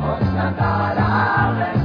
Santa Laura.